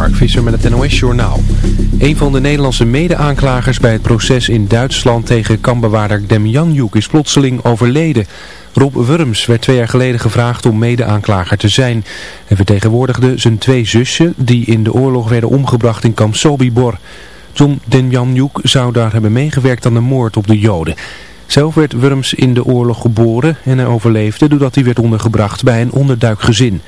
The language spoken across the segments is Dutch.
Mark Visser met het NOS Journaal. Een van de Nederlandse mede-aanklagers bij het proces in Duitsland tegen kampbewaarder Demjanjuk is plotseling overleden. Rob Wurms werd twee jaar geleden gevraagd om mede-aanklager te zijn. Hij vertegenwoordigde zijn twee zussen die in de oorlog werden omgebracht in kamp Sobibor. John Demjanjuk zou daar hebben meegewerkt aan de moord op de Joden. Zelf werd Wurms in de oorlog geboren en hij overleefde doordat hij werd ondergebracht bij een onderduikgezin.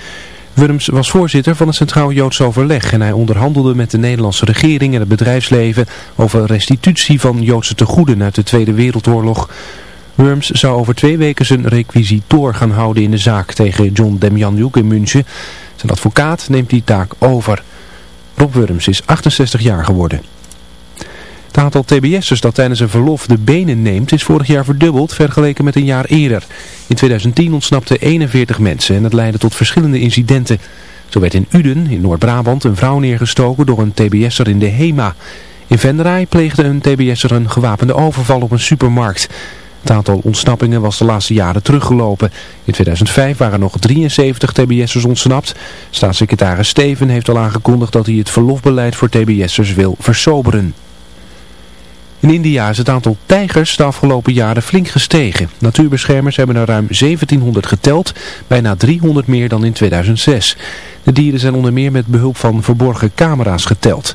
Wurms was voorzitter van het Centraal Joods Overleg en hij onderhandelde met de Nederlandse regering en het bedrijfsleven over restitutie van Joodse tegoeden uit de Tweede Wereldoorlog. Wurms zou over twee weken zijn requisitor gaan houden in de zaak tegen John Demjanjuk in München. Zijn advocaat neemt die taak over. Rob Wurms is 68 jaar geworden. Het aantal tbs'ers dat tijdens een verlof de benen neemt is vorig jaar verdubbeld vergeleken met een jaar eerder. In 2010 ontsnapten 41 mensen en het leidde tot verschillende incidenten. Zo werd in Uden, in Noord-Brabant, een vrouw neergestoken door een tbs'er in de HEMA. In Venray pleegde een tbs'er een gewapende overval op een supermarkt. Het aantal ontsnappingen was de laatste jaren teruggelopen. In 2005 waren nog 73 tbs'ers ontsnapt. Staatssecretaris Steven heeft al aangekondigd dat hij het verlofbeleid voor tbs'ers wil versoberen. In India is het aantal tijgers de afgelopen jaren flink gestegen. Natuurbeschermers hebben er ruim 1700 geteld, bijna 300 meer dan in 2006. De dieren zijn onder meer met behulp van verborgen camera's geteld.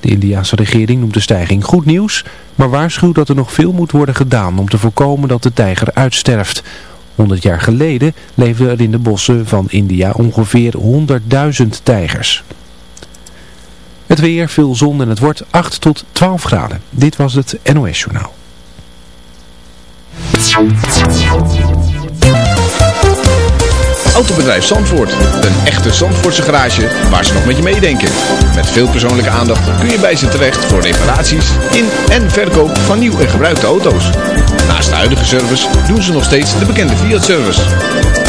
De Indiaanse regering noemt de stijging goed nieuws, maar waarschuwt dat er nog veel moet worden gedaan om te voorkomen dat de tijger uitsterft. 100 jaar geleden leefden er in de bossen van India ongeveer 100.000 tijgers. Het weer, veel zon en het wordt 8 tot 12 graden. Dit was het NOS Journaal. Autobedrijf Zandvoort. Een echte Zandvoortse garage waar ze nog met je meedenken. Met veel persoonlijke aandacht kun je bij ze terecht voor reparaties in en verkoop van nieuw en gebruikte auto's. Naast de huidige service doen ze nog steeds de bekende Fiat-service.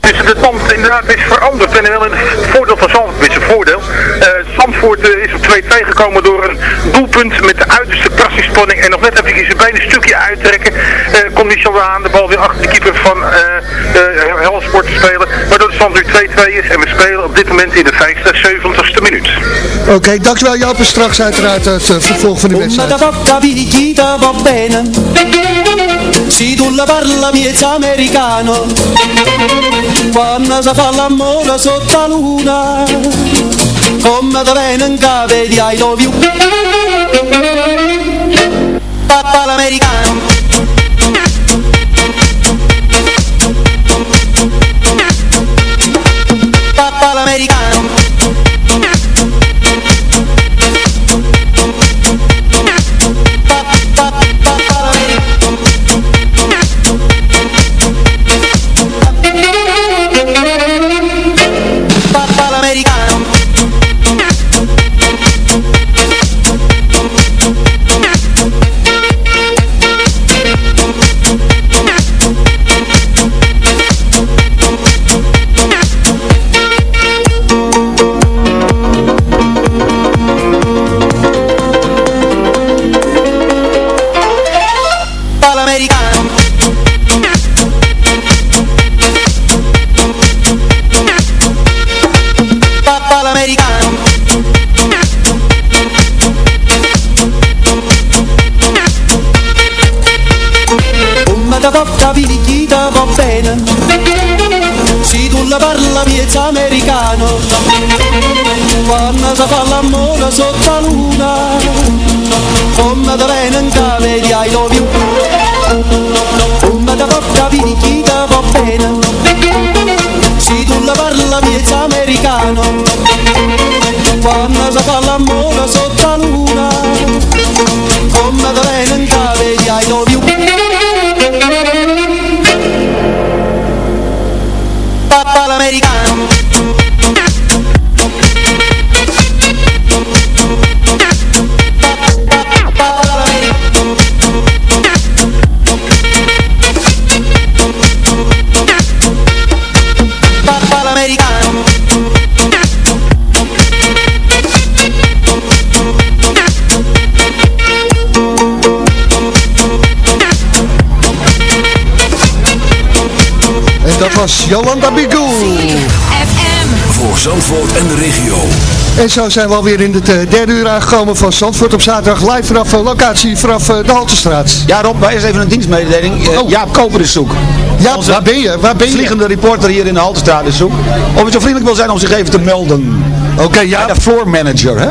Dus de stand inderdaad is veranderd en wel in het voordeel van Zandvoort, is een voordeel. Uh, Zandvoort uh, is op 2-2 gekomen door een doelpunt met de uiterste krassingspanning en nog net even zijn been een stukje uittrekken. Uh, kon niet zo aan de bal weer achter de keeper van Helsport te spelen, waardoor de stand nu 2-2 is en we spelen op dit moment in de 75ste minuut. Oké, okay, dankjewel Jaap en straks uiteraard het vervolg van de wedstrijd. Si tu la parla miezza americano Quando si fa l'amore sotto la luna Come te viene in capo di I love you dat was Jolanda Bigou. Voor Zandvoort en de regio. En zo zijn we alweer in het eh, derde uur aangekomen van Zandvoort op zaterdag. Live vanaf eh, locatie vanaf eh, de Haltestraat. Ja Rob, wij eens even een dienstmededeling. Oh. Jaap Koper is zoek. Ja, Onze waar ben je? Waar ben je? Vliegende reporter hier in de Haltestraat is zoek. Of je zo vriendelijk wil zijn om zich even te melden. Oké, ja. De floor manager, hè?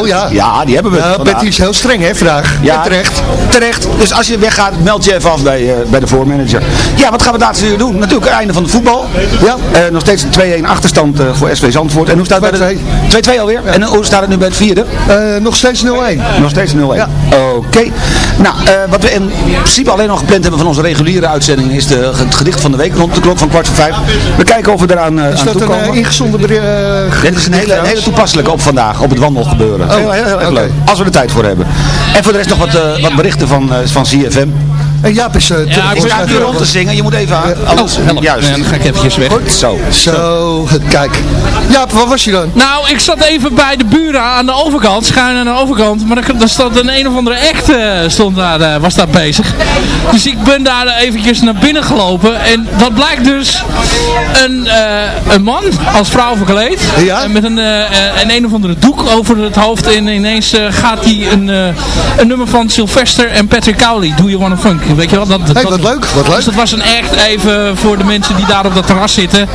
Oh ja. Ja, die hebben we. Ja. Betty is heel streng hè vandaag. Ja, terecht. Terecht. Dus als je weggaat, meld je even af bij, eh, bij de voormanager. Ja, wat gaan we laatste uur doen? Natuurlijk het einde van het voetbal. Ja. Eh, nog steeds een 2-1 achterstand eh, voor SV Zandvoort. En hoe staat het bij de... 2-2 alweer? En hoe staat het nu bij het vierde? Nog steeds 0-1. Nog steeds 0-1. Ja. Oké. Nou, wat we in principe alleen nog gepland hebben van onze reguliere uitzending is de, het gedicht van de week rond de klok van kwart voor vijf. We kijken of we eraan uh, Is aan dat een uh, ingezonden uh, Dit is een hele, een hele toepasselijke op vandaag, op het wandelgebeuren. Oh, heel, heel, okay. Als we er tijd voor hebben. En voor de rest nog wat, uh, wat berichten van, uh, van CFM. En Jaap is... Uh, ja, ik sta hier rond te zingen, je moet even aan. Uh, oh, juist. En dan ga ik eventjes weg. Goed, zo. Zo, kijk. Jaap, waar was je dan? Nou, ik zat even bij de buren aan de overkant, schuin aan de overkant. Maar er stond een een of andere echt uh, stond daar, uh, was daar bezig. Dus ik ben daar eventjes naar binnen gelopen. En dat blijkt dus een, uh, een man als vrouw verkleed. Ja? met een, een een of andere doek over het hoofd. En ineens gaat hij een, een nummer van Sylvester en Patrick Cowley. Do You Wanna Funk? Weet je wel? Dat, dat, hey, wat leuk, wat leuk. Dus dat was een echt even voor de mensen die daar op dat terras zitten.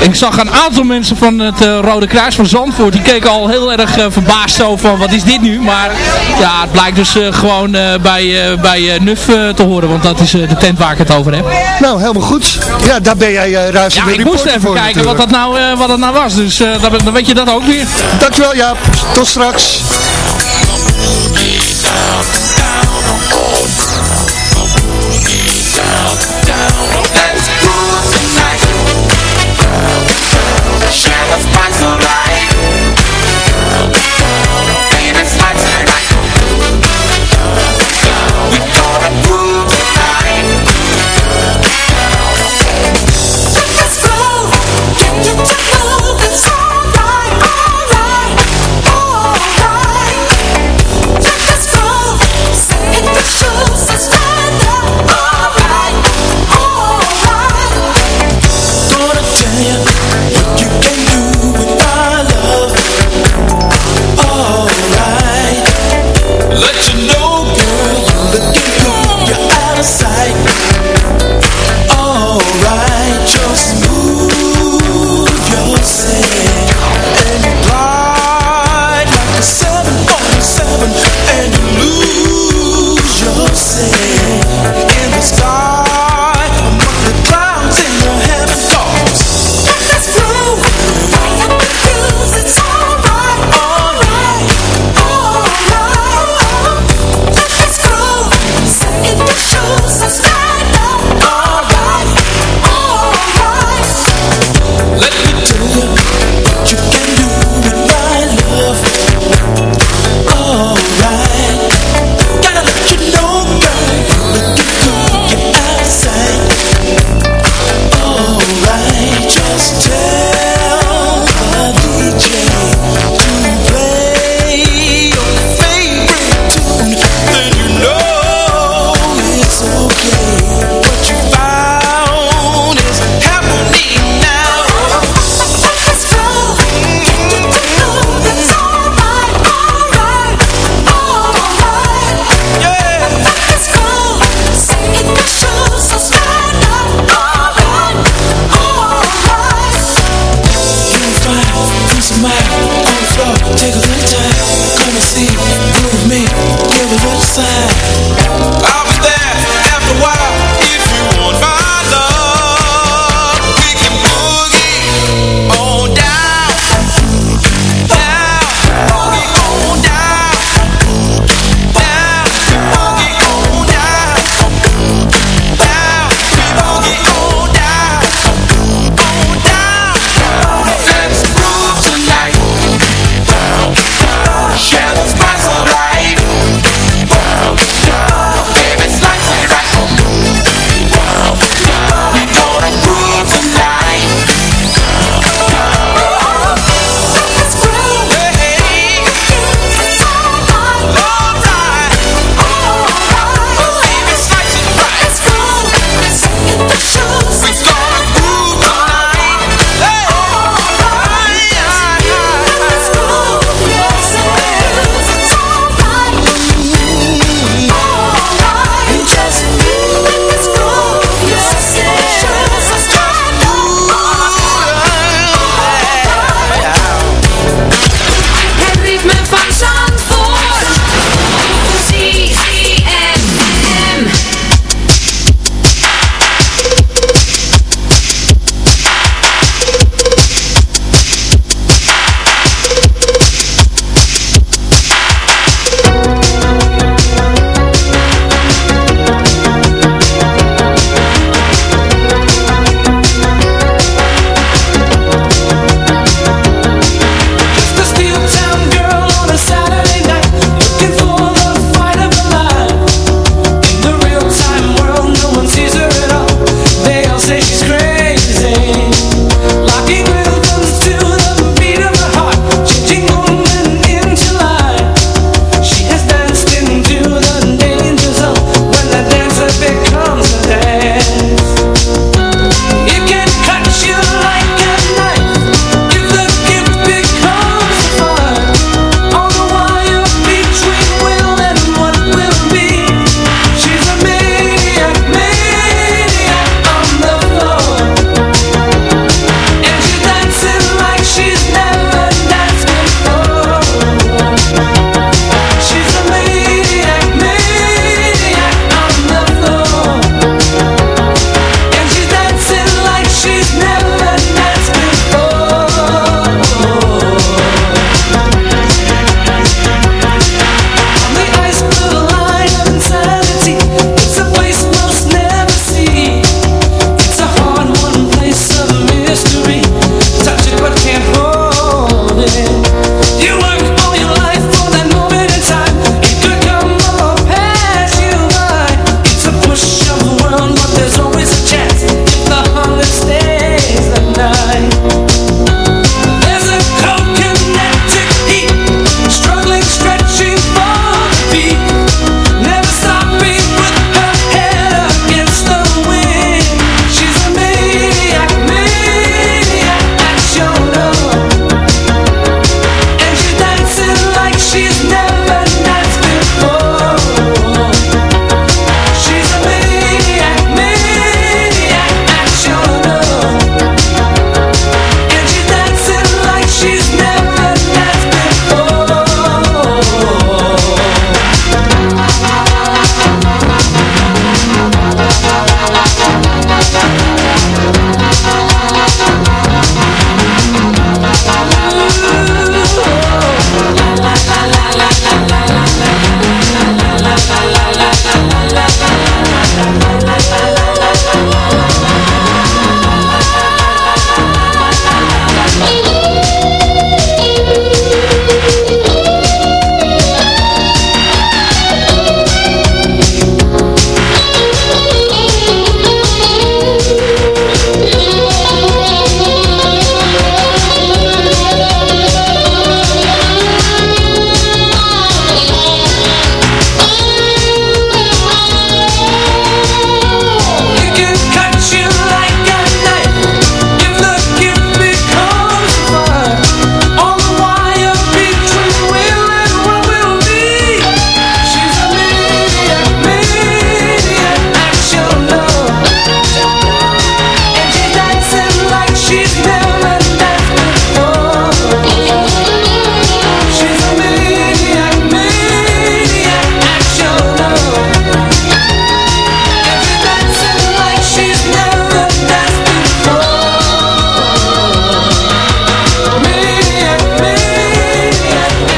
Ik zag een aantal mensen van het uh, Rode Kruis van Zandvoort. Die keken al heel erg uh, verbaasd over van wat is dit nu. Maar ja, het blijkt dus uh, gewoon bij, bij Nuf te horen. Want dat is de tent waar ik het over heb. Nou, helemaal goed. Ja, daar ben jij uh, ruis Ja, ik moest even voor, kijken wat dat, nou, wat dat nou was. Dus dan weet je dat ook weer. Dankjewel Jaap. Tot straks. alright.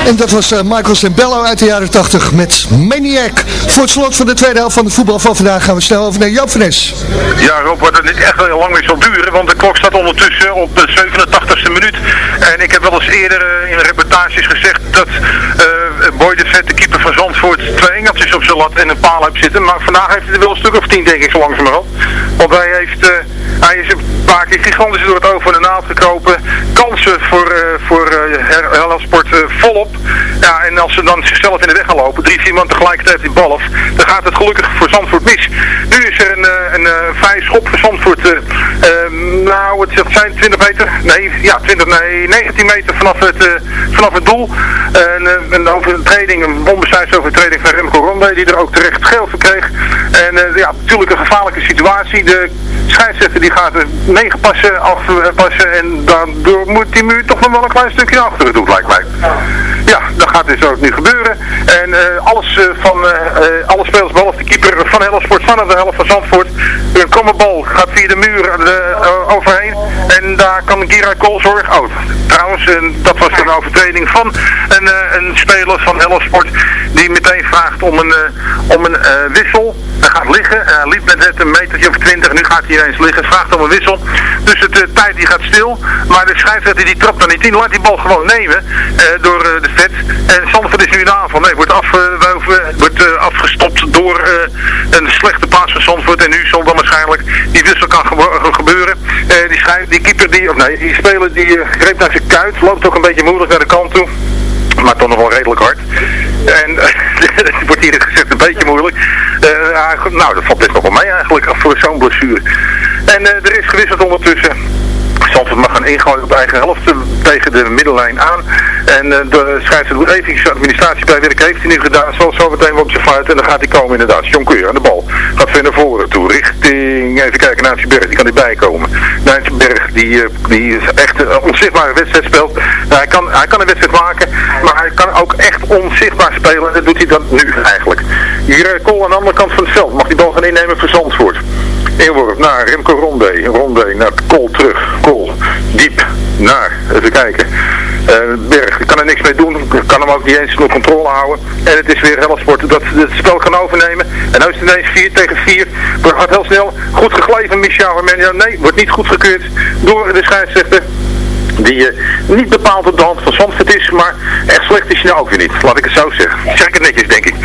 En dat was eh, Michael Zembello uit de jaren 80 met Maniac. Voor het slot van de tweede helft van de voetbal van vandaag gaan we snel over naar Joop Fres. Ja, Rob, wat het echt heel lang meer zal duren, want de klok staat ondertussen op de 87ste minuut. En ik heb wel eens eerder eh, in reportages gezegd dat eh Boy de Vet, de keeper van Zandvoort, twee engeltjes op zijn lat en een paal heeft zitten. Maar vandaag heeft hij er wel een stuk of tien, denk ik, zo langzamerhand. Want hij, heeft, hij is paar keer gigantisch door het oog van de naald gekropen. Kansen voor, eh voor eh, volop. Ja, en als ze dan zichzelf in de weg gaan lopen, drie, vier man tegelijkertijd die bal af, dan gaat het gelukkig voor Zandvoort mis. Nu is er een, een, schop voor Zandvoort. eh, eh, nou, het zijn 20 meter? Nee, ja, 20, nee, 19 meter vanaf het, vanaf het doel. En, eh, een overtreding, een overtreding van Remco Ronde, die er ook terecht geel voor kreeg. En ja, natuurlijk een gevaarlijke situatie. De scheidsrechter die gaat er negen passen afpassen en daardoor moet die muur toch nog wel een klein stukje naar achteren doen, lijkt mij. Ja, dat gaat dus ook nu gebeuren. En eh, alles eh, van, eh, alle spelers behalve de keeper van Hellensport staan aan de helft van Zandvoort. Een kromme bal gaat via de muur overheen. En daar kan Gira Koolzorg out. Trouwens, eh, dat was een overtreding van een, een speler van Hellensport die meteen vraagt om een, om een wissel. Hij gaat liggen. Hij liep met net een metertje of twintig. Nu gaat hij ineens liggen. Vraagt om een wissel. Dus de eh, tijd die gaat stil. Maar de scheidsrechter die trapt dan niet in. Laat die bal gewoon nemen eh, door eh, de vet. En Zandvoort is nu in de aanval. Nee, wordt, af, eh, wordt eh, afgestopt door eh, een slechte paas van Zandvoort. En nu zal dan waarschijnlijk die wissel kan gebeuren. Eh, die, die keeper die, of nee, die speler die eh, greep naar zijn kuit. Loopt ook een beetje moeilijk naar de kant toe. Maar toch nog wel redelijk hard. En eh, het wordt hier gezegd een beetje moeilijk. Eh, goed, nou, dat valt best nog wel mee eigenlijk voor zo'n blessure. En eh, er is gewisseld ondertussen. Zandvoort mag gaan ingooien op eigen helft eh, tegen de middellijn aan. En eh, de scheidsrechter moet even administratie bij werk. Heeft hij nu gedaan. Zal zo meteen op zijn fluit. En dan gaat hij komen inderdaad. John Keur aan de bal. Gaat weer naar voren toe. Richting, even kijken, Naantjeberg. Die kan erbij komen. Naantjeberg die, eh, die is echt een onzichtbare wedstrijd speelt. Nou, hij, kan, hij kan een wedstrijd maken. Maar hij kan ook echt onzichtbaar spelen. En dat doet hij dan nu eigenlijk. Hier uh, Kool aan de andere kant van het veld. Mag die bal gaan innemen voor Zandvoort. Inworp naar Remco Ronde. Ronde naar Kool terug. Kool diep naar, even kijken. Eh, Berg kan er niks mee doen. Kan hem ook niet eens onder controle houden. En het is weer Helsport dat het spel kan overnemen. En nu is het ineens 4 tegen 4. Het gaat heel snel. Goed gegleven Michel Armenia. Nee, wordt niet goed gekeurd door de scheidsrechter. Die eh, niet bepaald op de hand van Zandvoort is, maar echt slecht is hij nou ook weer niet. Laat ik het zo zeggen. Zeg ik het netjes, denk ik.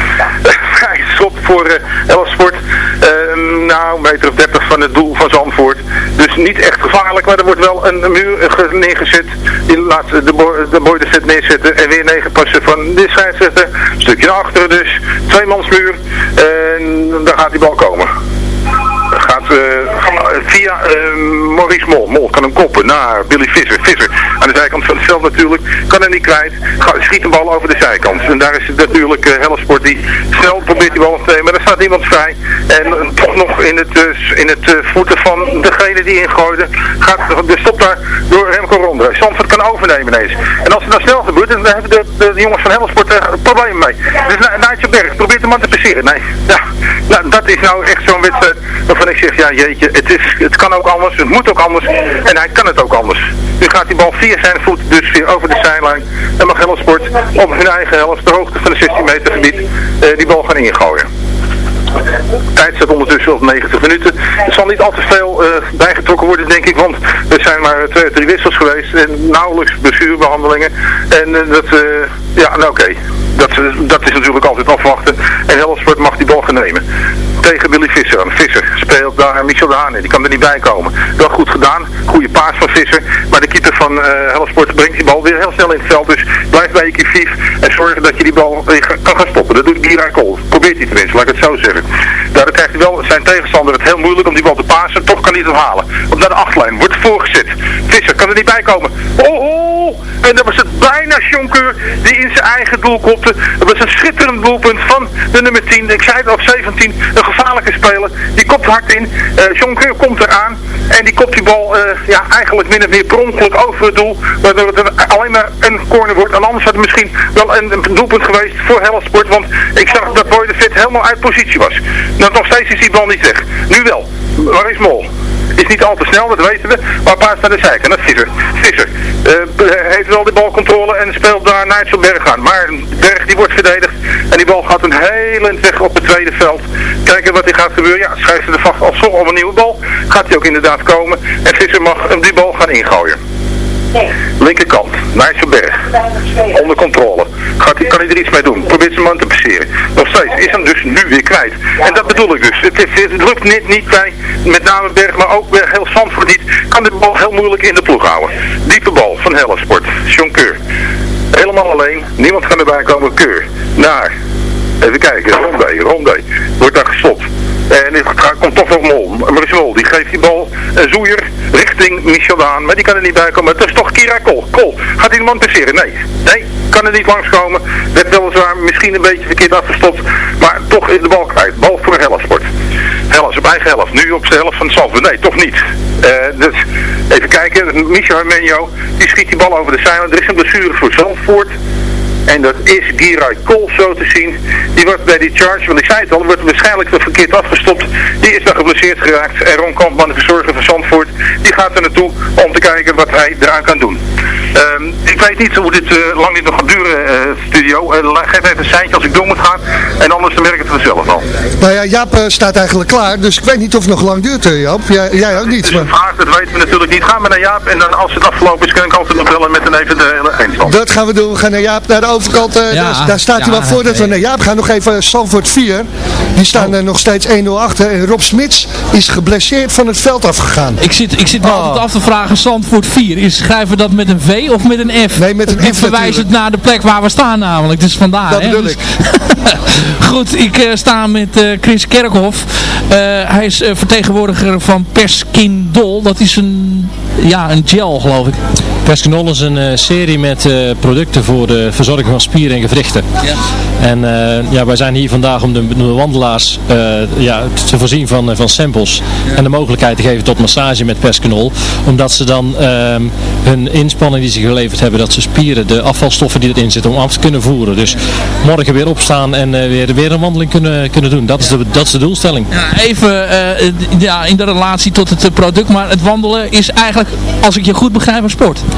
Hij schop voor uh, nou, meter of 30 van het doel van Zandvoort. Dus niet echt gevaarlijk, maar er wordt wel een muur neergezet. Die laat de, boy, de boy de set neerzetten en weer negen passen van de scheidsrechter. Een stukje naar achteren dus. Tweemansmuur. En daar gaat die bal komen gaat uh, via uh, Maurice Mol. Mol kan hem koppen naar Billy Visser. Visser aan de zijkant van het veld natuurlijk. Kan er niet kwijt. Schiet een bal over de zijkant. En daar is het natuurlijk uh, Hellesport die snel probeert die bal te nemen. Maar er staat niemand vrij. En toch nog in het, in het voeten van degene die ingooide. Gaat, de stop daar door Remco Ronde. Zandvoort kan overnemen ineens. En als het dan snel gebeurt, dan hebben de, de, jongens van Hellesport er problemen mee. Dus Nijtje Berg probeert de man te passeren. Nee, ja, nou, dat is nou echt zo'n wedstrijd waarvan ik zeg, ja jeetje, het, is, het kan ook anders, het moet ook anders en hij kan het ook anders. Nu gaat die bal via zijn voet dus weer over de zijlijn en mag Helsport op hun eigen helft, de hoogte van de 16 meter gebied, uh, die bal gaan ingooien. Tijd staat ondertussen op 90 minuten. Er zal niet al te veel uh, bijgetrokken worden, denk ik, want er zijn maar twee, drie wissels geweest en nauwelijks blessurebehandelingen. En uh, dat, uh, ja, nou oké, dat, dat is natuurlijk altijd afwachten. En Helsport mag die bal gaan nemen. Tegen Billy Visser aan. Visser speelt daar Michel de Haan. Die kan er niet bij komen. Wel goed gedaan. Goede paas van Visser. Maar de keeper van uh, brengt die bal weer heel snel in het veld. Dus blijf bij je kief en zorg dat je die bal kan gaan stoppen. Dat doet Gira Kool. Probeert hij tenminste, laat ik het zo zeggen. Daardoor krijgt hij wel zijn tegenstander het heel moeilijk om die bal te pasen. Toch kan hij het halen. Op naar de achtlijn. Wordt voorgezet. Visser kan er niet bij komen. Oh, oh! En dan was het bijna Jonker die in zijn eigen doel kopte. Dat was een schitterend doelpunt van de nummer 10. Ik zei het al, 17. Een gevaarlijke speler. Die kopt hard in. Uh, Jonker komt eraan. En die kopt die bal uh, ja, eigenlijk min of meer pronkelijk over het doel. Waardoor het alleen maar een corner wordt. En anders had het misschien wel een, doelpunt geweest voor Helsport. Want ik zag dat Boy de Vet helemaal uit positie was. Nou, nog steeds is die bal niet weg. Nu wel. Waar is Mol? Is niet al te snel, dat weten we. Maar paas naar de zijkant. Dat is Visser. Visser eh, heeft wel de balcontrole en speelt daar Nigel Berg aan. Maar Berg die wordt verdedigd. En die bal gaat een hele weg op het tweede veld. Kijken wat er gaat gebeuren. Ja, schrijft ze er vast al zo om een nieuwe bal. Gaat hij ook inderdaad komen. En Visser mag die bal gaan ingooien. Linkerkant, Nijsselberg. Onder controle. Gaat, hij- kan hij er iets mee doen? Probeert zijn man te passeren. Nog steeds is hem dus nu weer kwijt. En dat bedoel ik dus. Het, is- het lukt net niet bij, met name Berg, maar ook bij heel Zandvoort. Kan de bal heel moeilijk in de ploeg houden. Diepe bal van Hellesport. John Keur. Helemaal alleen. Niemand kan erbij komen. Keur. Naar. Even kijken. Rondé. Rondé. Wordt daar gestopt. En dit komt toch nog Mol. Mol, die geeft die bal een zoeier richting Michel Daan. Maar die kan er niet bij komen. Het is toch Kira Kol. Kol. Gaat de man passeren? Nee. Nee. Kan er niet langskomen. Werd weliswaar misschien een beetje verkeerd afgestopt. Maar toch is de bal kwijt. Bal voor Hellersport. Hellas op eigen helft. Nu op de helft van Zandvoort. Nee, toch niet. Eh, dus even kijken. Michel Armenio. Die schiet die bal over de zijlijn. Er is een blessure voor Zandvoort. En dat is Giray Kool zo te zien. Die wordt bij die charge, want ik zei het al, wordt waarschijnlijk verkeerd afgestopt. Die is dan geblesseerd geraakt. En Ron Kampman, de verzorger van Zandvoort, die gaat er naartoe om te kijken wat hij eraan kan doen. Ehm, ik weet niet hoe dit eh, lang dit nog gaat duren, eh, studio. Eh, geef even een seintje als ik door moet gaan. En anders dan merk ik het vanzelf al. Nou ja, Jaap staat eigenlijk klaar, dus ik weet niet of het nog lang duurt, eh, Jaap. Jij, jij ook niet. Dus Maar... vraag, dat weten we natuurlijk niet. Gaan we naar Jaap en dan als het afgelopen is, kan ik altijd nog bellen met een eventuele eindstand. Dat gaan we doen. We gaan naar Jaap, naar de overkant. eh, Ja, daar, daar staat hij wel voor dat we nee. naar Jaap gaan. Nog even Sanford 4. Die staan er nog steeds 1-0 achter. En Rob Smits is geblesseerd van het veld afgegaan. Ik zit, ik zit me Oh. altijd af te vragen, Zandvoort 4, is schrijven we dat met een V of met een F? Nee, met een F verwijst het natuurlijk. naar de plek waar we staan namelijk, dus vandaar. Dat hè. bedoel Dus- ik. Goed, ik eh, sta met eh, Chris Kerkhoff. Eh, hij is vertegenwoordiger van Perskindol. Dat is een, ja, een gel geloof ik. Perskinol is een eh, serie met eh, producten voor de verzorging van spieren en gewrichten. Ja. En eh, ja, wij zijn hier vandaag om de, de wandelaars ja, te voorzien van, van samples en de mogelijkheid te geven tot massage met Perskinol. Omdat ze dan ehm, hun inspanning die ze geleverd hebben, dat ze spieren, de afvalstoffen die erin zitten, om af te kunnen voeren. Dus morgen weer opstaan en weer, weer een wandeling kunnen, kunnen doen. Dat is, de, dat is de doelstelling. Ja, even ja, in de relatie tot het product, maar het wandelen is eigenlijk, als ik je goed begrijp, een sport.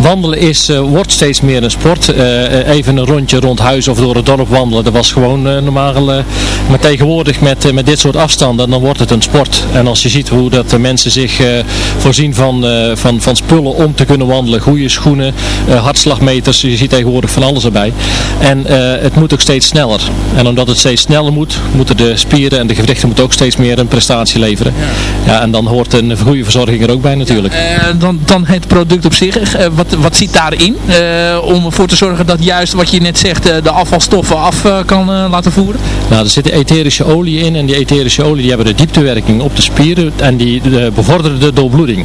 Wandelen is, eh, wordt steeds meer een sport. Eh, eh, even een rondje rond huis of door het dorp wandelen, dat was gewoon normaal. maar tegenwoordig met, met dit soort afstanden, dan wordt het een sport. En als je ziet hoe dat de mensen zich voorzien van, van, van spullen om te kunnen wandelen. Goede schoenen, hartslagmeters, je ziet tegenwoordig van alles erbij. En het moet ook steeds sneller. En omdat het steeds sneller moet, moeten de spieren en de gewrichten moeten ook steeds meer een prestatie leveren. Ja, en dan hoort een goede verzorging er ook bij natuurlijk. Dan, dan het product op zich. Wat, wat zit daarin? Eh, om ervoor te zorgen dat juist wat je net zegt, eh, de afvalstoffen af eh, kan laten voeren? Nou, er zitten etherische olie in en die etherische olie die hebben de dieptewerking op de spieren en die bevorderen de doorbloeding.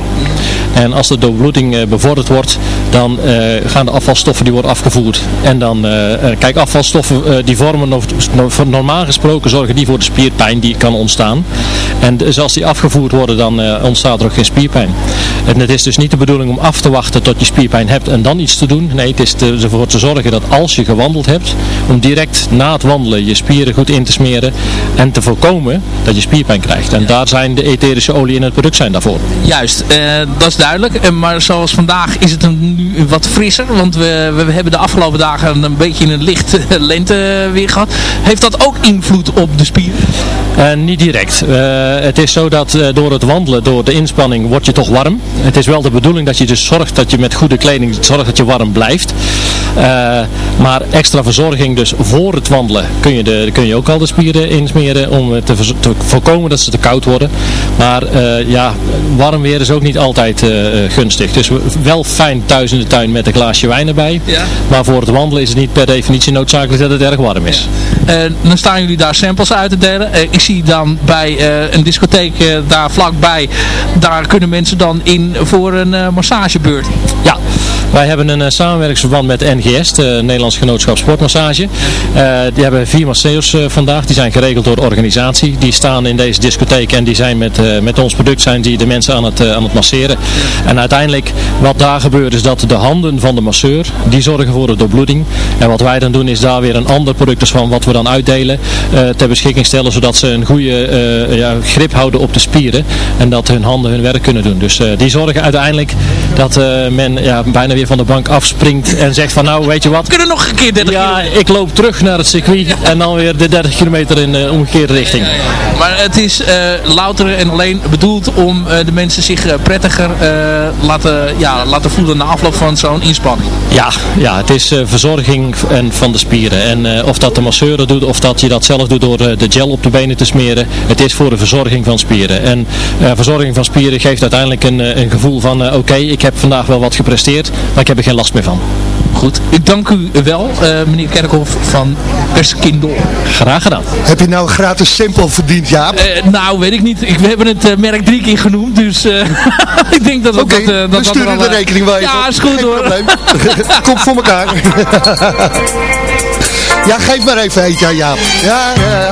En als de doorbloeding bevorderd wordt, dan gaan de afvalstoffen die worden afgevoerd. En dan, kijk, afvalstoffen die vormen, voor- normaal gesproken zorgen die voor de spierpijn die kan ontstaan. En dus als die afgevoerd worden, dan ontstaat er ook geen spierpijn. En het is dus niet de bedoeling om af te wachten tot je spierpijn hebt en dan iets te doen. Nee, het is te- ervoor te zorgen dat als je gewandeld hebt, om direct na het wandelen je spieren goed in te smeren en te voorkomen dat je spierpijn krijgt. En daar zijn de etherische olie in het product zijn daarvoor. Juist, eh, dat is duidelijk. Eh, maar zoals vandaag is het een, nu wat frisser. Want we, we hebben de afgelopen dagen een beetje een licht lente weer gehad. Heeft dat ook invloed op de spieren? Eh, niet direct. Het is zo dat door het wandelen, door de inspanning, word je toch warm. Het is wel de bedoeling dat je dus zorgt dat je met goede kleding zorgt dat je warm blijft. Eh, maar extra verzorging, dus voor het wandelen, kun je, de, kun je ook al de spieren insmeren om te, voorkomen dat ze te koud worden. Maar eh, ja, warm weer is ook niet altijd eh, gunstig. Dus wel fijn thuis in de tuin met een glaasje wijn erbij. Ja. Maar voor het wandelen is het niet per definitie noodzakelijk dat het erg warm is. Dan staan jullie daar samples uit te delen. Ik zie dan bij een discotheek daar vlakbij, daar kunnen mensen dan in voor een massagebeurt. Ja, Wij hebben een eh, samenwerkingsverband met NGS, de Nederlands Genootschap Sportmassage. Eh, die hebben vier masseurs eh, vandaag, die zijn geregeld door de organisatie. Die staan in deze discotheek en die zijn met, met ons product zijn die de mensen aan het, aan het masseren. En uiteindelijk, wat daar gebeurt is dat de handen van de masseur, die zorgen voor de doorbloeding. En wat wij dan doen is daar weer een ander product dus van wat we dan uitdelen ter beschikking stellen, zodat ze een goede ja, grip houden op de spieren. En dat hun handen hun werk kunnen doen. Dus die zorgen uiteindelijk dat men bijna weer van de bank afspringt en zegt van nou weet je wat. We kunnen nog een keer 30 Ja, ik loop terug naar het circuit en dan weer de 30 kilometer in de omgekeerde richting. Maar het is eh, louter en alleen bedoeld om eh, de mensen zich eh, prettiger eh, laten, ja, laten voelen na afloop van zo'n inspanning. Ja, ja, het is eh, verzorging en van de spieren. En eh, of dat de masseur doet of dat je dat zelf doet door eh, de gel op de benen te smeren. Het is voor de verzorging van spieren. En eh, verzorging van spieren geeft uiteindelijk een, eh, een gevoel van eh, oké, ik heb vandaag wel wat gepresteerd, maar ik heb er geen last meer van. Goed, ik dank u wel, eh, meneer Kerkhoff van Perskindel. Graag gedaan. Heb je nou een gratis sample verdiend, Jaap? Eh, nou, weet ik niet. Ik, we hebben het eh, merk drie keer genoemd, dus eh, ik denk dat we Oké, dat, eh, dat we dat sturen er de rekening wel even Ja, is goed Geen hoor. probleem. Komt voor elkaar. ja, geef maar even eentje aan Jaap. Ja, ja, ja.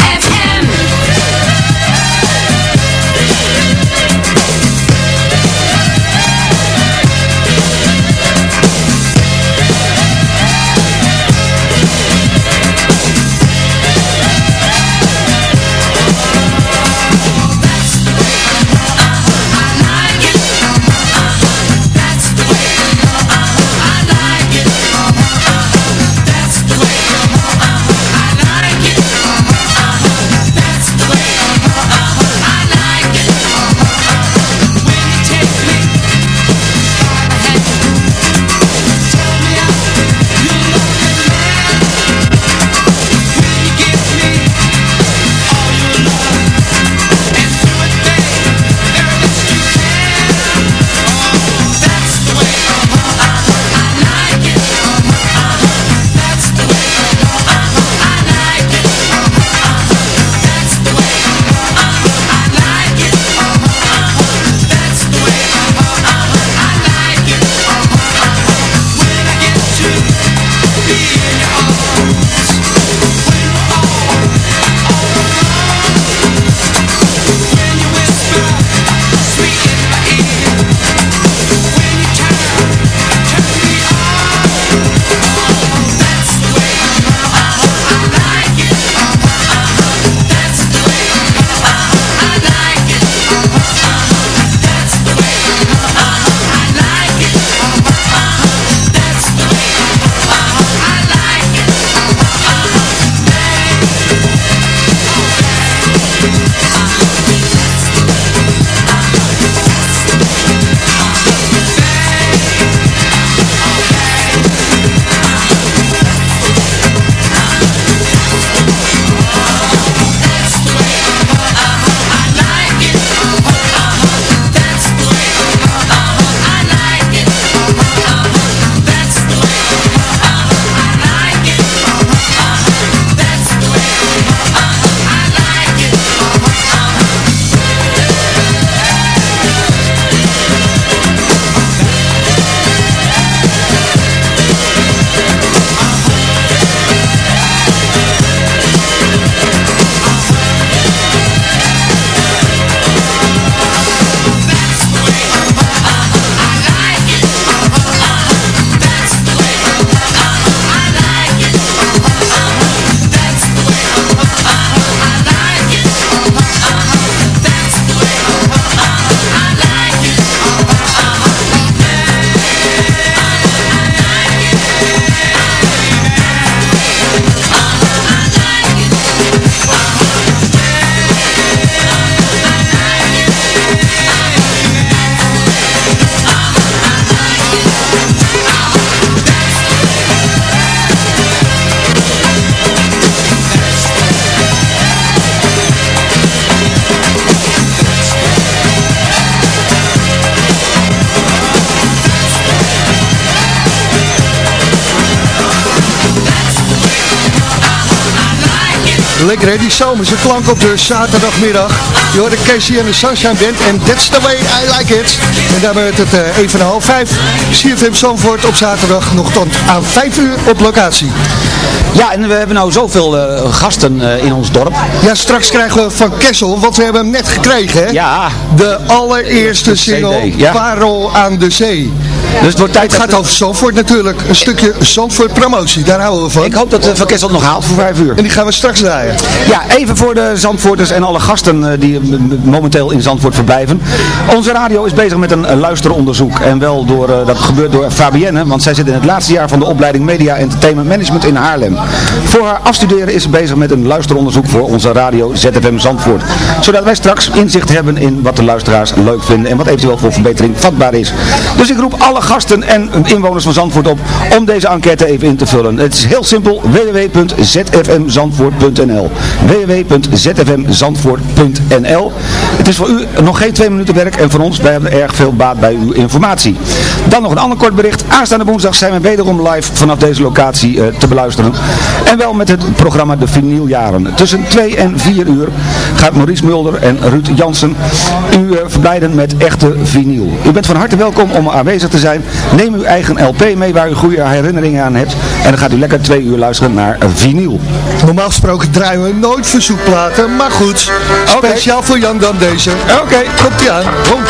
Lekker hè, die zomerse klank op de zaterdagmiddag. Je hoort de Casey en de Sunshine Band en that's the way I like it. En daar werd het uh, even half vijf. CFM Zandvoort op zaterdag nog tot aan vijf uur op locatie. Ja, en we hebben nou zoveel uh, gasten uh, in ons dorp. Ja, straks krijgen we van Kessel, want we hebben hem net gekregen hè. Ja. De allereerste single, ja. Parel aan de Zee. Dus het wordt tijd het gaat over Zandvoort natuurlijk. Een stukje Zandvoort promotie, daar houden we van. Ik hoop dat uh, Van Kessel nog haalt voor vijf uur. En die gaan we straks draaien. Ja, even voor de Zandvoorters en alle gasten uh, die momenteel in Zandvoort verblijven. Onze radio is bezig met een luisteronderzoek. En wel door, dat gebeurt door Fabienne, want zij zit in het laatste jaar van de opleiding Media Entertainment Management in Haarlem. Voor haar afstuderen is ze bezig met een luisteronderzoek voor onze radio ZFM Zandvoort. Zodat wij straks inzicht hebben in wat de luisteraars leuk vinden en wat eventueel voor verbetering vatbaar is. Dus ik roep alle gasten en inwoners van Zandvoort op om deze enquête even in te vullen. Het is heel simpel, www.zfmzandvoort.nl www.zfmzandvoort.nl Het is voor u nog geen twee minuten werk en voor ons, wij hebben erg veel baat bij uw informatie. Dan nog een ander kort bericht. Aanstaande woensdag zijn we wederom live vanaf deze locatie uh, te beluisteren. En wel met het programma De Vinyljaren. Tussen 2 en 4 uur gaat Maurice Mulder en Ruud Jansen u uh, verblijden met echte vinyl. U bent van harte welkom om aanwezig te zijn. Neem uw eigen LP mee waar u goede herinneringen aan hebt. En dan gaat u lekker twee uur luisteren naar vinyl. Normaal gesproken draaien we nooit verzoekplaten, maar goed. Speciaal okay. voor Jan dan deze. Oké, okay. komt ie aan. Kom.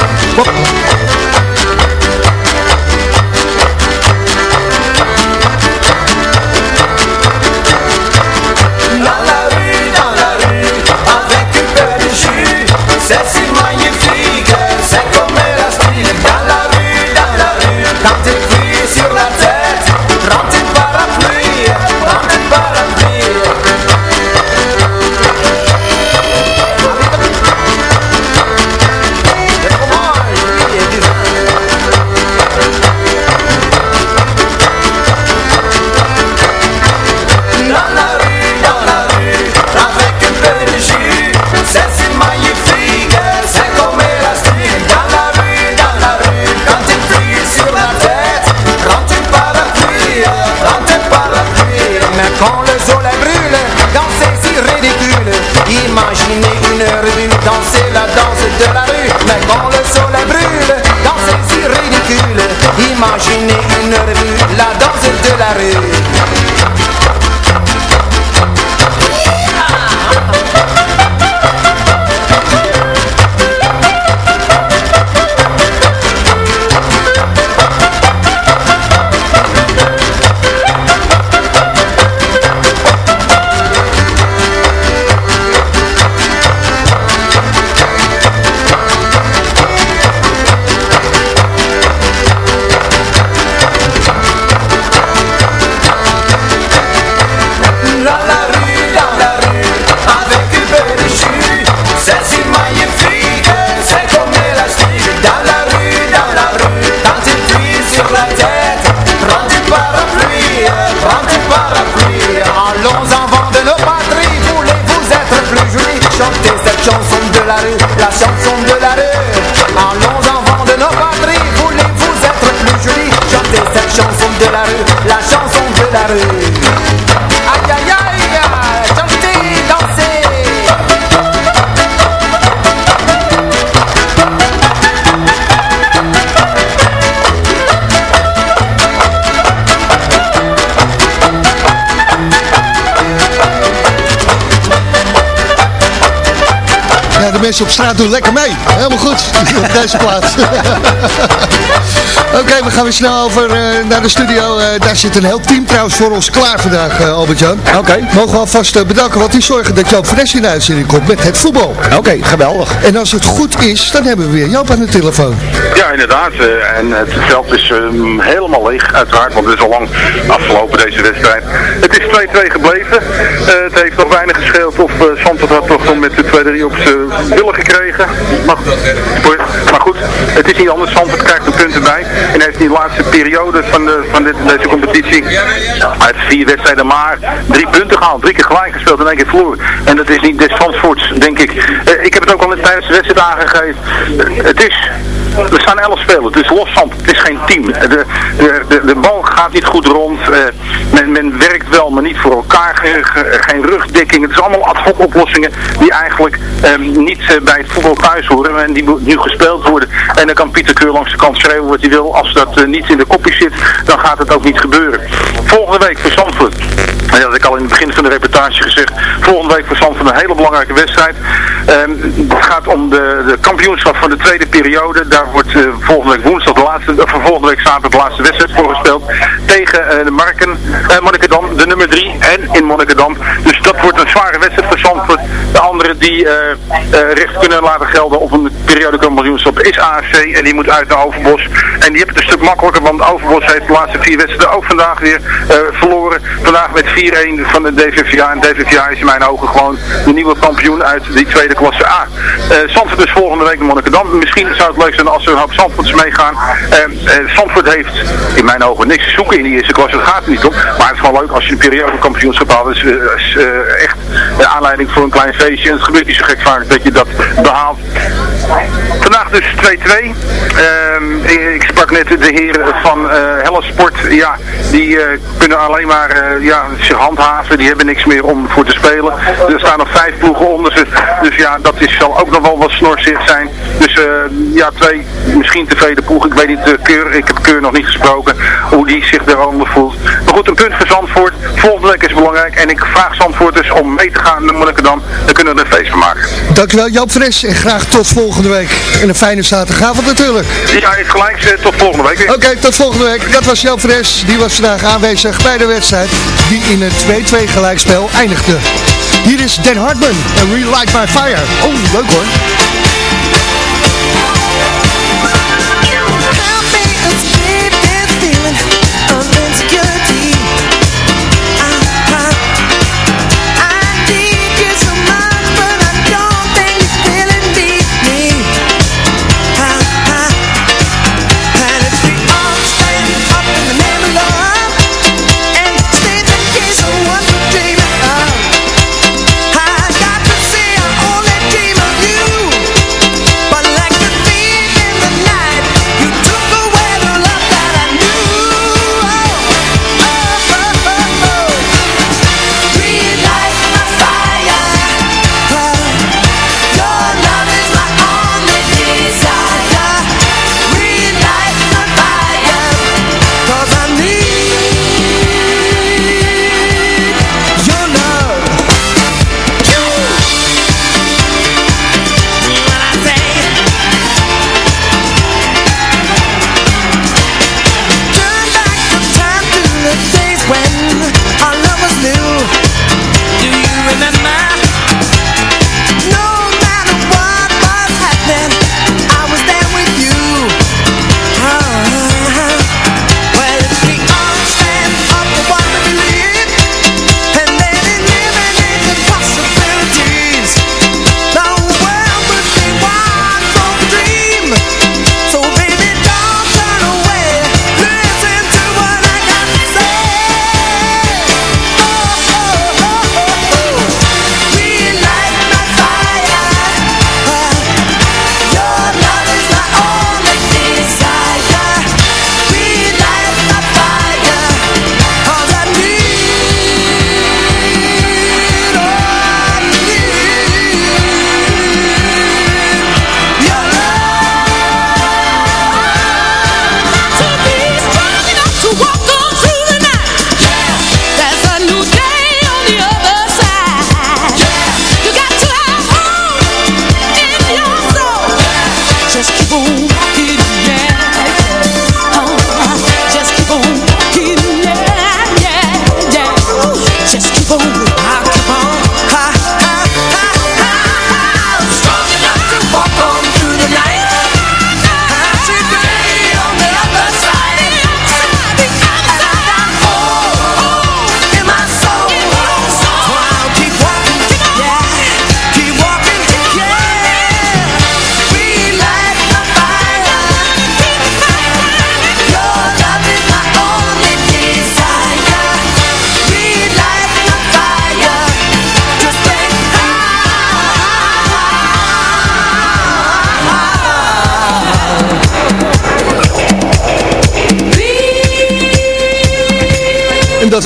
Mensen op straat doen lekker mee. Helemaal goed, deze plaats. Oké, okay, we gaan weer snel over uh, naar de studio. Uh, daar zit een heel team trouwens voor ons klaar vandaag, uh, Albert-Jan. Oké. Okay. Mogen we alvast bedanken, want die zorgen dat Joop Fres in de uitzending komt met het voetbal. Oké, okay, geweldig. En als het goed is, dan hebben we weer Joop aan de telefoon. Ja, inderdaad. en het veld is um, helemaal leeg, uiteraard, want het is al lang afgelopen deze wedstrijd. Het is 2-2 gebleven. het heeft nog weinig gescheeld of uh, Santos had toch met de 2-3 op zijn gekregen. Maar, maar goed, het is niet anders. Santos krijgt er punten bij. En heeft in de laatste periode van, de, van dit, deze competitie uit vier wedstrijden maar drie punten gehaald. Drie keer gelijk gespeeld en één keer verloren. En dat is niet des Zandvoorts, denk ik. Eh, ik heb het ook al tijdens de wedstrijd aangegeven. Eh, het is, er staan elf spelers, het is loszand, het is geen team. De, de, de, de bal gaat niet goed rond, eh, men, men werkt wel, maar niet voor elkaar, geen rugdekking. Het is allemaal ad hoc oplossingen die eigenlijk ehm, niet eh, bij het voetbal thuis horen en die mo- nu gespeeld worden. En dan kan Pieter Keur langs de kant schreeuwen wat hij wil. Als dat eh, niet in de kopjes zit, dan gaat het ook niet gebeuren. Volgende week voor Zandvoort. En dat had ik al in het begin van de reportage gezegd. Volgende week voor Zandvoort een hele belangrijke wedstrijd. Ehm, het gaat om de, de kampioenschap van de tweede periode. Daar wordt eh, volgende week woensdag de laatste, of volgende week zaterdag de laatste wedstrijd voor gespeeld. Tegen eh, de Marken, eh Monnikendam, de nummer 3 en in Monnikendam. Dus dat wordt een zware wedstrijd voor Zandvoort. De andere die eh, eh, recht kunnen laten gelden op een periodekampioenschap is AFC. En die moet uit naar Overbos. En die hebben het een stuk makkelijker, want Overbos heeft de laatste vier wedstrijden ook vandaag weer eh, verloren. Vandaag met 4-1 van de DVVA. En DVVA is in mijn ogen gewoon de nieuwe kampioen uit die tweede klasse A. Eh Zandvoort dus volgende week in Monnikendam. Misschien zou het leuk zijn als er een hoop Zandvoorts meegaan. Eh eh, Zandvoort heeft in mijn ogen niks te zoeken in die eerste klasse. Dat gaat er niet om. Maar het is gewoon leuk als je een periodekampioenschap haalt. Dat is, eh, is, eh, echt de aanleiding voor een klein feestje. En het gebeurt niet zo gek vaak dat je dat behaalt. Vandaag dus 2-2. Ehm, ik sprak net de heren van eh Helle Sport. Ja, die eh, kunnen alleen maar eh, ja, zich handhaven. Die hebben niks meer om voor te spelen. Er staan nog vijf ploegen onder ze. Dus ja, dat is, zal ook nog wel wat snorzicht zijn. Dus eh, ja, twee misschien tevreden ploegen. Ik weet niet, eh, Keur, ik heb Keur nog niet gesproken. Hoe die zich daaronder voelt. Maar goed, een punt voor Zandvoort. Volgende week is belangrijk. En ik vraag Zandvoort dus om mee te gaan naar Monnikendam. Dan kunnen we er een feest van maken. Dankjewel Joop Fres en graag tot volgende week. En een fijne zaterdagavond natuurlijk. Ja, is gelijk. eh, Tot volgende week. Oké, tot volgende week. Dat was Joop Fres. Die was vandaag aanwezig bij de wedstrijd die in een 2-2 gelijkspel eindigde. Hier is Dan Hartman en Relight My Fire. Oh, leuk hoor.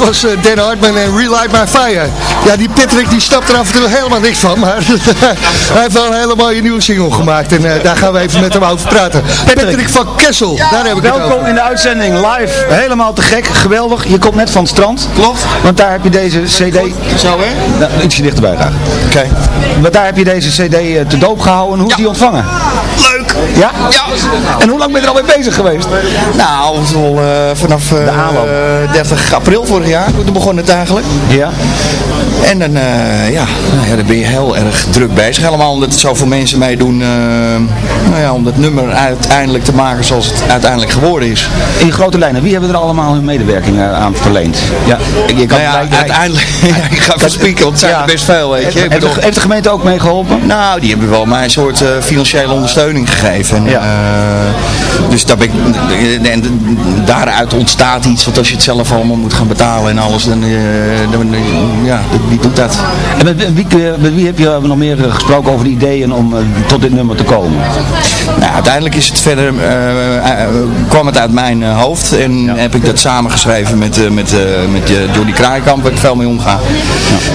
Was eh, Dan Hartman en Relight My Fire. Ja, die Patrick die snapt er af en toe helemaal niks van, maar hij heeft wel een hele mooie nieuwe single gemaakt. En eh, daar gaan we even met hem over praten. Patrick, van Kessel, daar heb ik het over. Welkom in de uitzending live. Helemaal te gek, geweldig. Je komt net van het strand. Klopt. Want daar heb je deze cd... Zo hè? Nou, ietsje dichterbij graag. Oké. Want daar heb je deze cd eh, te doop gehouden. Hoe is die ontvangen? Leuk! Ja? Ja. En hoe lang ben je er al mee bezig geweest? Nou, het al, eh, vanaf eh, 30 april vorig jaar. Toen begon het eigenlijk. Ja. En dan, eh, ja, nou ja, dan ben je heel erg druk bezig. Helemaal omdat er zoveel mensen meedoen. eh nou ja, om dat nummer uiteindelijk te maken zoals het uiteindelijk geworden is. In grote lijnen, wie hebben er allemaal hun medewerking eh, aan verleend? Ja, je kan Nou ja, uiteindelijk, ja, ik ga verspieken, want het zijn Ja. er best veel, weet je. Heeft, Ik heeft de, bedoel- heeft de gemeente ook meegeholpen? Nou, die hebben wel mij een soort eh, financiële ondersteuning gegeven. Ja. eh, dus daar ben ik, en daaruit ontstaat iets, want als je het zelf allemaal moet gaan betalen en alles, dan, eh, dan eh, ja, wie doet dat? En met, wie, eh, met wie heb je nog meer eh, gesproken over de ideeën om eh, tot dit nummer te komen? Nou, uiteindelijk is het verder, eh, eh, kwam het uit mijn eh, hoofd en heb ik dat samengeschreven met, eh, met, eh, met eh, Johnny Kraaikamp, waar ik veel mee omga.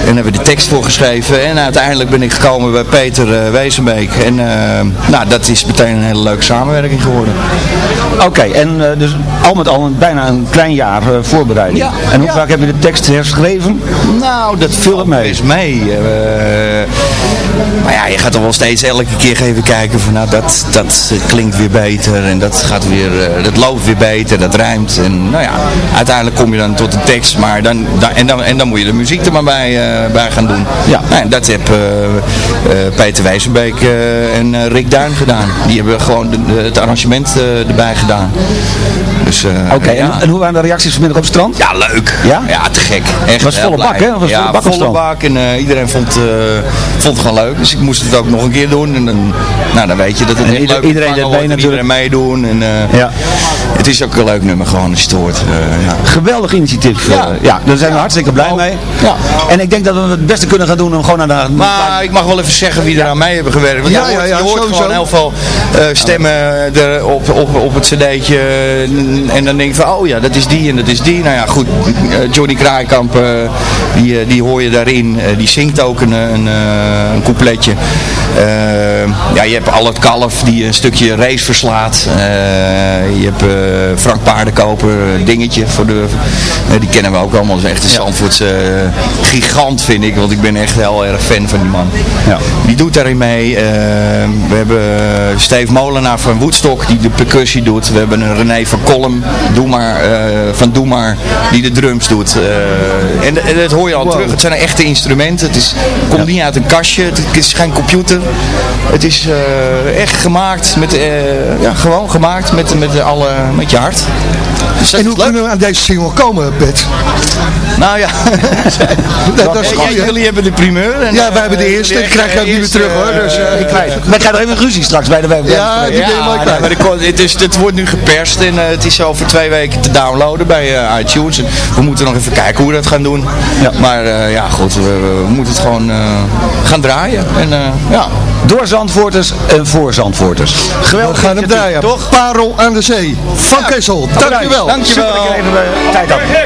En hebben we de tekst voor geschreven en uiteindelijk ben ik gekomen bij Peter eh, Wezenbeek. En eh, nou, dat is meteen een hele leuke samenwerking geworden. Oké, en eh, dus al met al een, bijna een klein jaar eh, voorbereiding. Ja, en hoe ja. vaak heb je de tekst herschreven? Nou, dat het mee. is mee. eh, maar ja, je gaat toch wel steeds elke keer even kijken van nou dat, dat klinkt weer beter en dat gaat weer, dat loopt weer beter, dat rijmt. En nou ja, uiteindelijk kom je dan tot de tekst, maar dan, dan, en, dan, en dan moet je de muziek er maar bij, bij gaan doen. Ja. Nou, en dat heb Peter Wijzenbeek en Rick Duin gedaan. Die hebben gewoon de- de- het arrangement eh, erbij gedaan. Dus, eh, Oké, ja. en, en hoe waren de reacties vanmiddag op het strand? Ja, leuk. Ja? Ja, te gek. Echt Was heel volle bak, hè? Was ja, volle bak volle bak. En eh, iedereen vond, vond het gewoon leuk. Dus ik moest het ook nog een keer doen. En dan, nou, dan weet je dat het En echt ieder- leuk iedereen wordt mee en Iedereen meedoen. En, Ja. Het is ook een leuk nummer gewoon als je het hoort. ja. Geweldig initiatief. Ja. ja, daar zijn we hartstikke blij mee. Ja. En ik denk dat we het beste kunnen gaan doen om gewoon naar de... Maar ik mag wel even zeggen wie er aan mee hebben gewerkt. Want Ja, ja, ja, je hoort gewoon heel veel eh, stemmen er op, op, op het cd'tje. En dan denk je van, oh ja, dat is die en dat is die. Nou ja, goed. eh, Johnny Kraaikamp, eh, die, eh, die hoor je daarin. Eh, die zingt ook een, een, eh, een coupletje. Eh, ja, je hebt Albert Kalf die een stukje race verslaat. Eh, je hebt eh, Frank Paardenkoper, eh, dingetje. Voor de, eh, die kennen we ook allemaal. Dat is echt een Zandvoortse eh, gigant vind ik. Want ik ben echt heel erg fan van die man. Ja. Die doet daarin mee. Eh, we hebben Steve Molenaar van Woodstock die de percussie doet. We hebben een René van Kolm Doe maar, eh, van Doe maar die de drums doet. Eh, en, en dat hoor je al terug. Het zijn echte instrumenten. Het is, komt niet uit een kastje. Het, het is geen computer. Het is eh, echt gemaakt met, ja, gewoon gemaakt met, met, alle, met je hart. Dus En hoe leuk. kunnen we aan deze single komen, Pet? Nou ja, Dat, Ja, hè? jullie hebben de primeur. En, Ja, wij hebben de eh, eerste. Ik krijg je ook niet meer terug, hoor. Dus, eh, eh, ik kwijt. Maar ik krijg nog even ruzie straks bij de web. Ja, die ben je mooi kwijt. maar het, is, het wordt nu geperst en eh, het is over twee weken te downloaden bij eh, iTunes. En we moeten nog even kijken hoe we dat gaan doen. Ja. Maar eh, ja, goed, we, we moeten het gewoon eh, gaan draaien. En, eh, ja. Door Zandvoorters en voor Zandvoorters. We Geweldig. gaan hem draaien. Toch? Parel aan de zee. Van Kessel, dankjewel. Dankjewel. Super dat ik even eh, tijd had. Ja,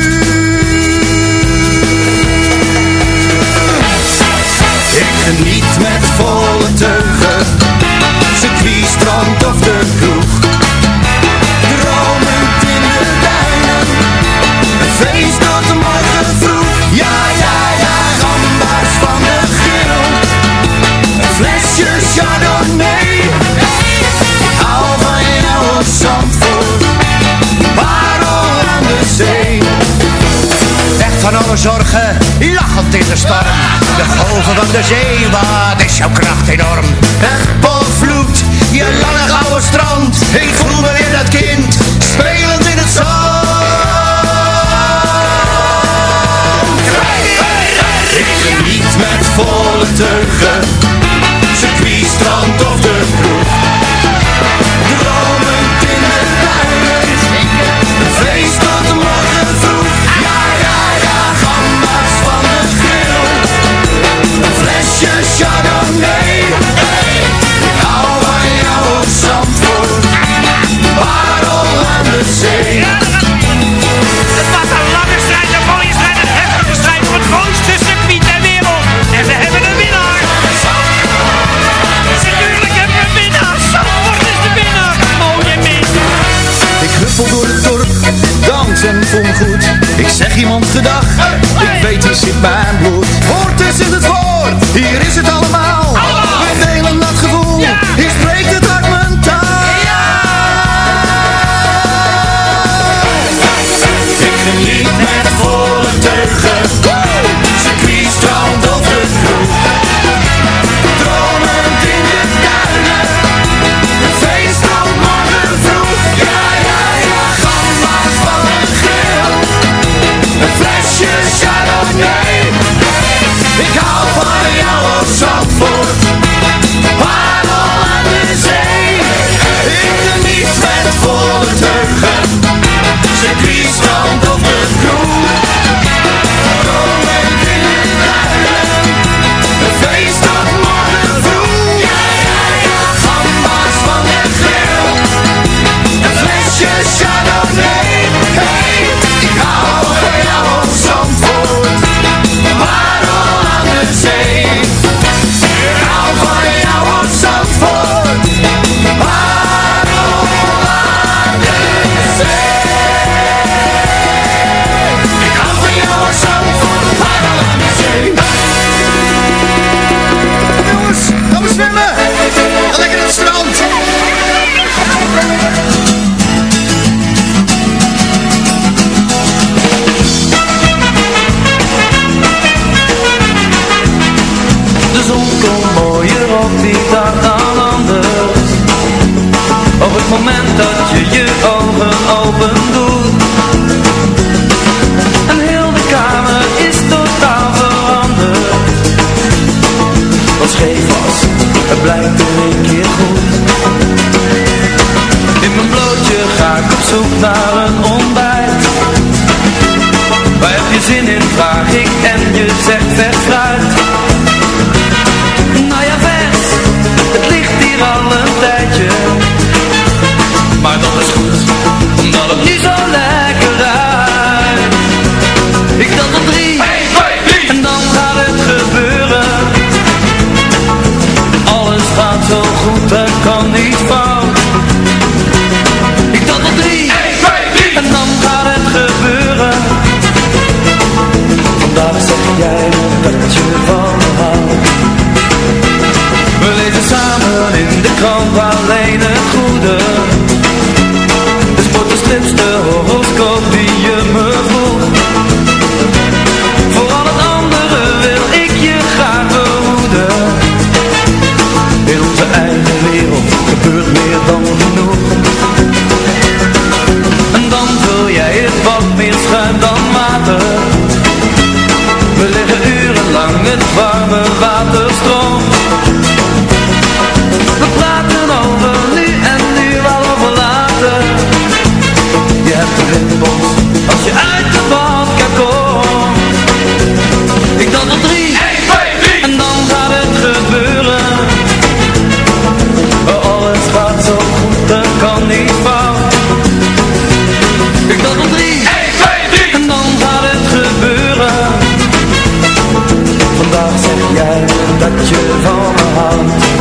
Hou van jouw Zandvoort, parel aan de zee. Weg van alle zorgen, lachend in de storm. De golven van de zee, wat is jouw kracht enorm? Het volvloed, je lange gouden strand. Ik voel me weer dat kind, spelend in het zand. Hey, hey, hey. Ik geniet met volle teugen strand of de kroeg. Dromend in de tuinen, het feest tot morgen vroeg. Ja, ja, ja, gamba's van de grill, een flesje chardonnay. Ik hou van jou, Zandvoort, parel aan de zee. goed. Ik zeg iemand gedag, ik weet die zit mijn bloed. Hoort is in het woord, hier is het al. ver summer dat je van me houdt.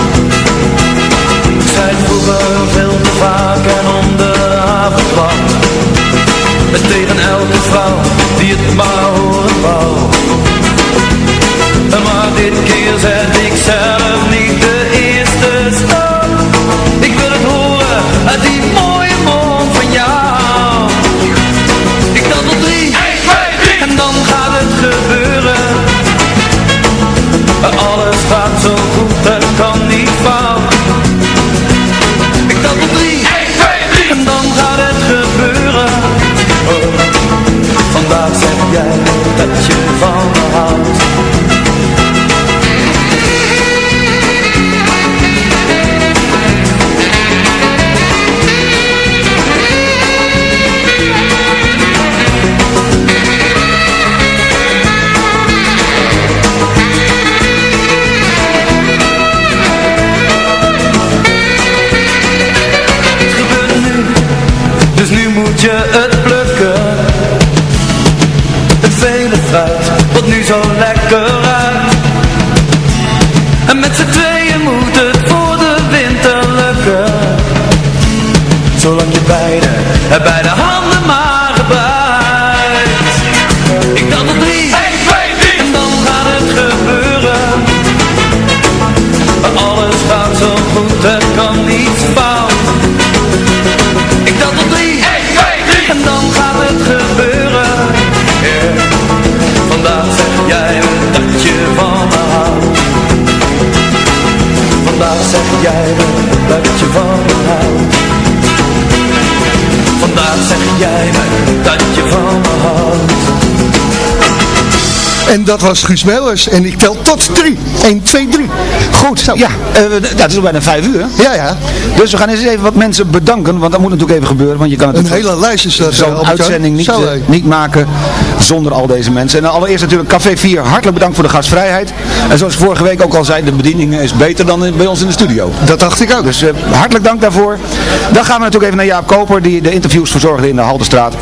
En dat was Guus Meeuwers. En ik tel tot drie. 1, 2, 3. Goed, ja, eh, het is al bijna vijf uur. hè? Ja, ja. Dus we gaan eens even wat mensen bedanken, want dat moet natuurlijk even gebeuren. Want je kan Een natuurlijk hele lijst is dat. eh, zo'n uitzending niet, Zo, eh, niet maken zonder al deze mensen. En allereerst natuurlijk Café 4, hartelijk bedankt voor de gastvrijheid. En zoals ik vorige week ook al zei, de bediening is beter dan bij ons in de studio. Dat dacht ik ook. Dus hartelijk dank daarvoor. Dan gaan we natuurlijk even naar Jaap Koper, die de interviews verzorgde in de Haltestraat.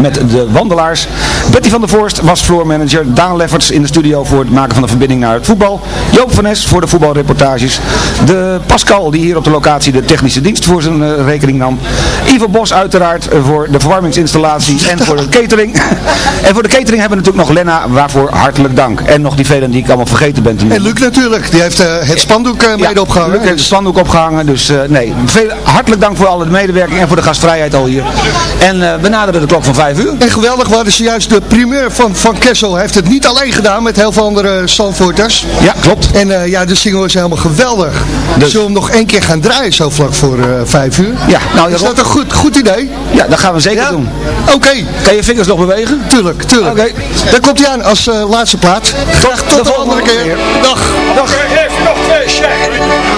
Met de wandelaars. Betty van der Voorst was floormanager. Daan Lefferts in de studio voor het maken van de verbinding naar het voetbal. Joop van Nes voor de voetbalreportages. De Pascal, die hier op de locatie de technische dienst voor zijn eh, rekening nam. Ivo Bos uiteraard eh, voor de verwarmingsinstallatie en voor de catering. en voor de catering hebben we natuurlijk nog Lena, waarvoor hartelijk dank. En nog die velen die ik allemaal vergeten ben te noemen. En Luc natuurlijk. Die heeft eh, het spandoek mede opgehangen. Luc heeft het spandoek opgehangen. Dus nee, veel, hartelijk dank voor alle medewerking en voor de gastvrijheid al hier. En we naderen de klok van vijf uur. En geweldig, we hadden zojuist de primeur van Van Kessel. Hij heeft het niet alleen gedaan met heel veel andere Zandvoorters. Ja, klopt. En eh, ja, de single is helemaal geweldig. Dus- Zullen we hem nog één keer gaan draaien zo vlak voor eh, vijf uur? Ja, nou, is dat een goed, goed idee? Ja, dat gaan we zeker Ja? doen. Oké, Kan je vingers nog bewegen? tuurlijk, tuurlijk. Oké. Daar komt hij aan als eh, laatste plaat. Graag tot de, andere keer. Dag. Dag. Herman,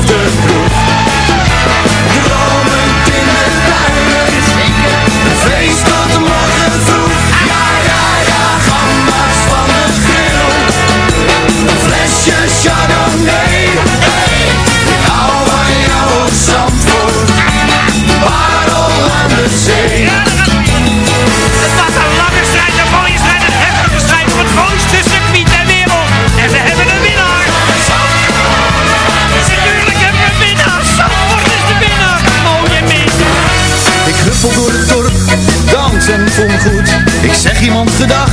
zeg iemand gedag,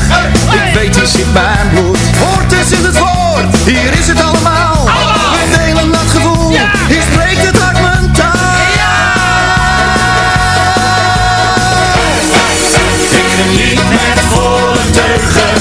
ik weet hier zit mijn bloed. Hoort is in het woord, hier is het allemaal. We delen dat gevoel, hier spreekt het hart mijn taal. Ik geniet met volle teugen,